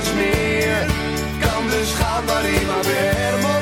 meer. Kan dus gaan waar hij maar weer,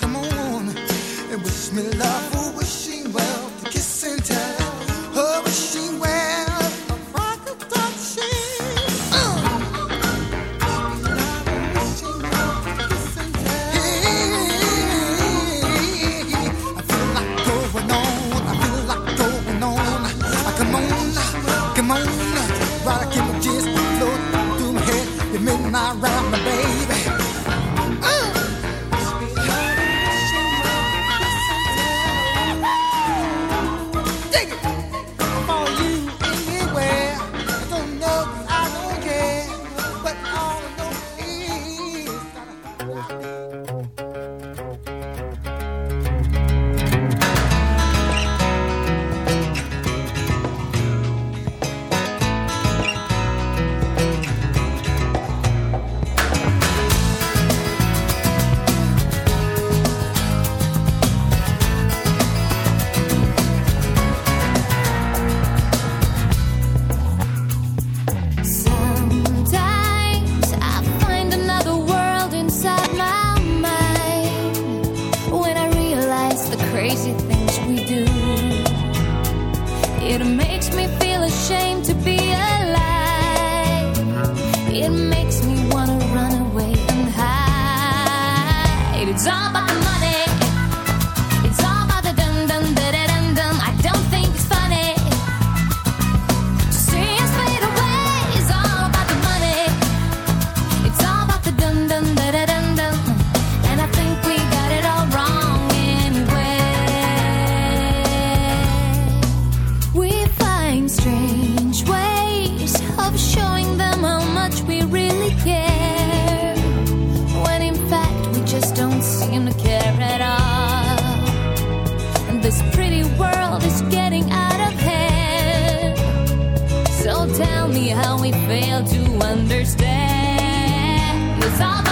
Come on and wish me love, oh, wish we fail to understand. It's all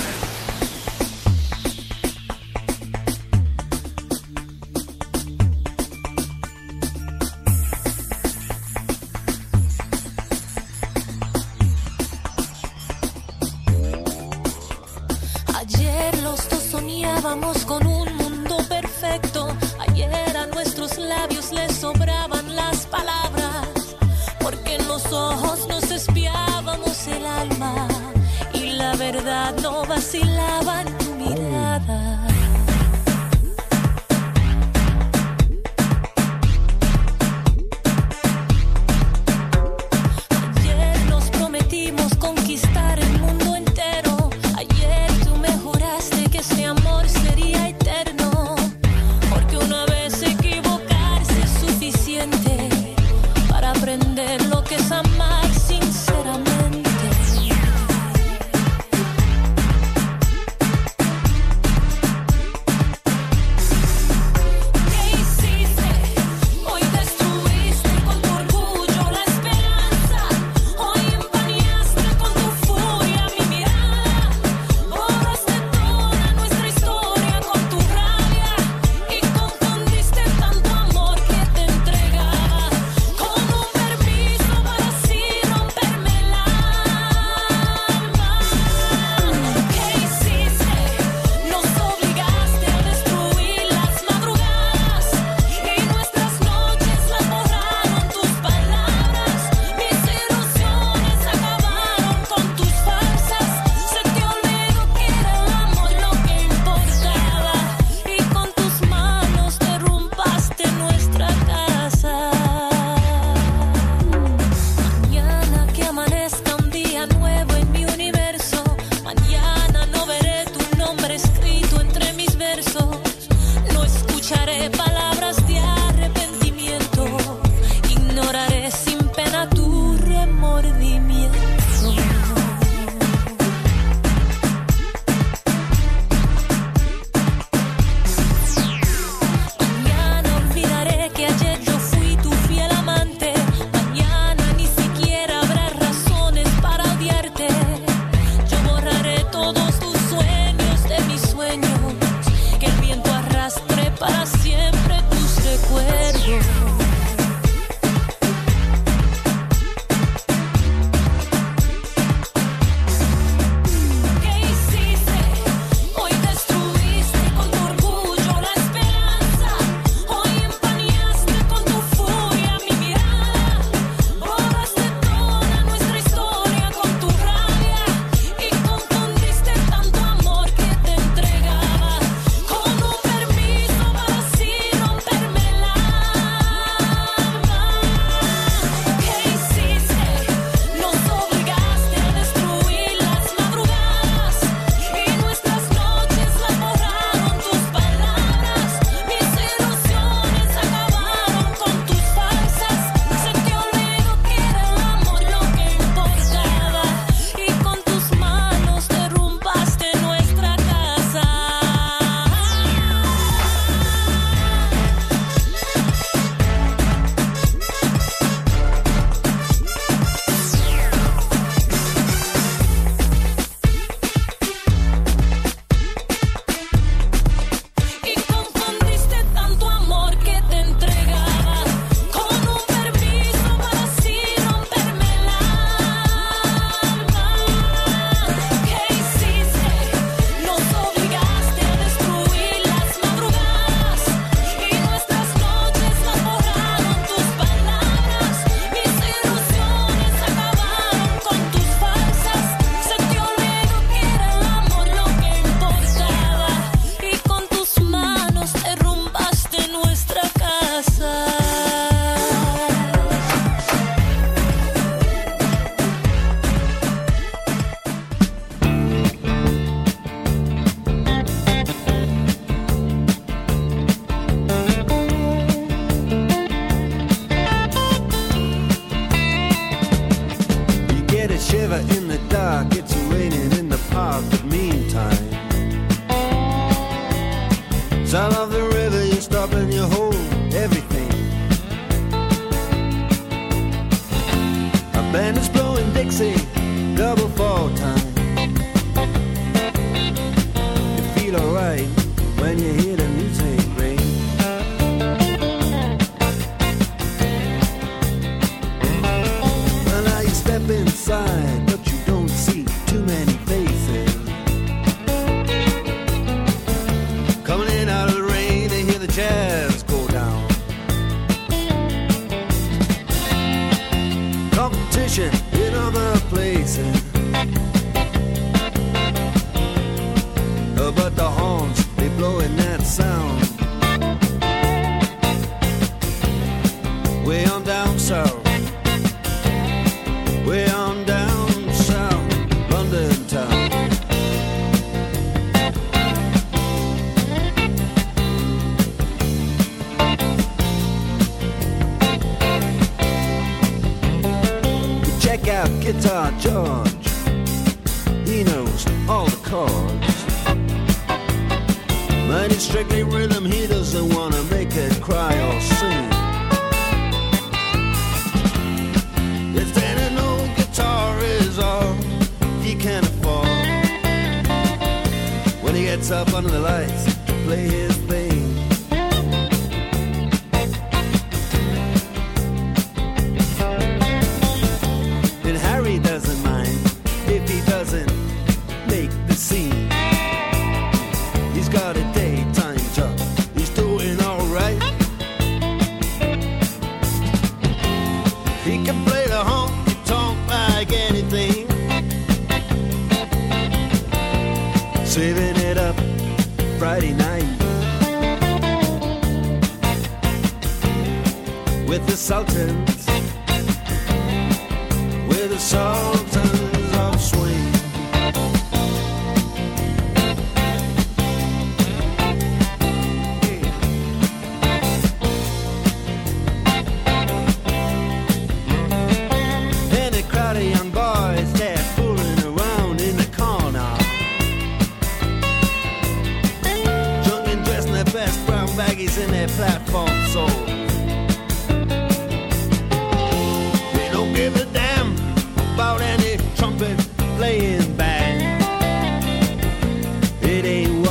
way on down south, way on down south, London town. Check out Guitar George, he knows all the chords. but he's strictly rhythm. up under the lights, play his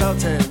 insulted.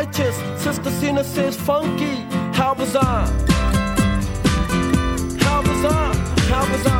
righteous. Sister Cena says funky. How was I? How was I? How was I?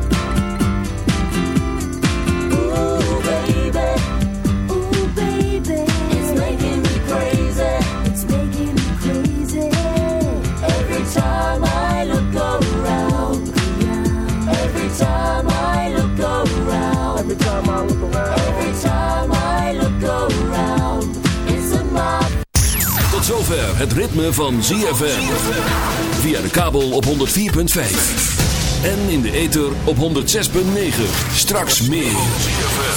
Tot zover het ritme van ZFM. Via de kabel op 104.5. En in de ether op 106.9. Straks meer.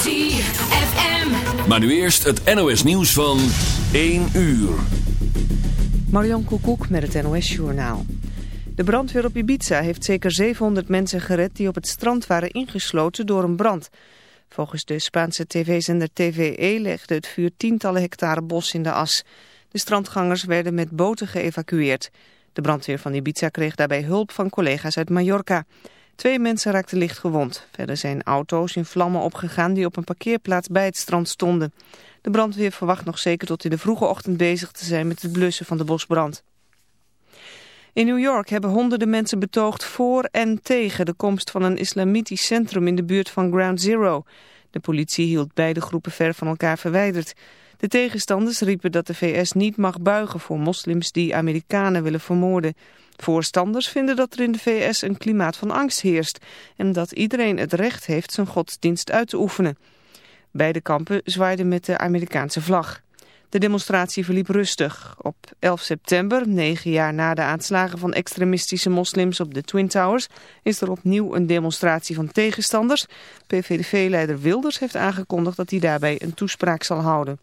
ZFM. Maar nu eerst het NOS nieuws van 1 uur. Marion Koekoek met het NOS-journaal. De brandweer op Ibiza heeft zeker 700 mensen gered die op het strand waren ingesloten door een brand. Volgens de Spaanse tv-zender TVE legde het vuur tientallen hectare bos in de as. De strandgangers werden met boten geëvacueerd. De brandweer van Ibiza kreeg daarbij hulp van collega's uit Mallorca. Twee mensen raakten licht gewond. Verder zijn auto's in vlammen opgegaan die op een parkeerplaats bij het strand stonden. De brandweer verwacht nog zeker tot in de vroege ochtend bezig te zijn met het blussen van de bosbrand. In New York hebben honderden mensen betoogd voor en tegen de komst van een islamitisch centrum in de buurt van Ground Zero. De politie hield beide groepen ver van elkaar verwijderd. De tegenstanders riepen dat de VS niet mag buigen voor moslims die Amerikanen willen vermoorden. Voorstanders vinden dat er in de VS een klimaat van angst heerst en dat iedereen het recht heeft zijn godsdienst uit te oefenen. Beide kampen zwaaiden met de Amerikaanse vlag. De demonstratie verliep rustig. Op 11 september, negen jaar na de aanslagen van extremistische moslims op de Twin Towers, is er opnieuw een demonstratie van tegenstanders. PVDV-leider Wilders heeft aangekondigd dat hij daarbij een toespraak zal houden.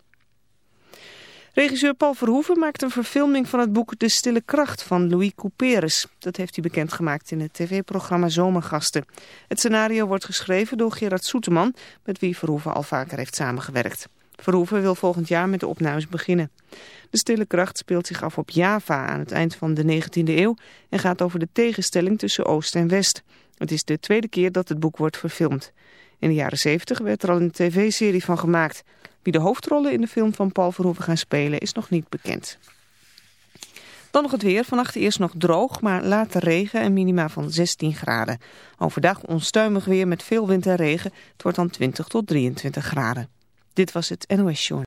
Regisseur Paul Verhoeven maakt een verfilming van het boek De Stille Kracht van Louis Couperus. Dat heeft hij bekendgemaakt in het tv-programma Zomergasten. Het scenario wordt geschreven door Gerard Soeteman, met wie Verhoeven al vaker heeft samengewerkt. Verhoeven wil volgend jaar met de opnames beginnen. De Stille Kracht speelt zich af op Java aan het eind van de 19e eeuw en gaat over de tegenstelling tussen Oost en West. Het is de tweede keer dat het boek wordt verfilmd. In de jaren 70 werd er al een tv-serie van gemaakt. Wie de hoofdrollen in de film van Paul Verhoeven gaan spelen is nog niet bekend. Dan nog het weer. Vannacht eerst nog droog, maar later regen en minima van 16 graden. Overdag onstuimig weer met veel wind en regen. Het wordt dan 20 tot 23 graden. Dit was het NOS Journal.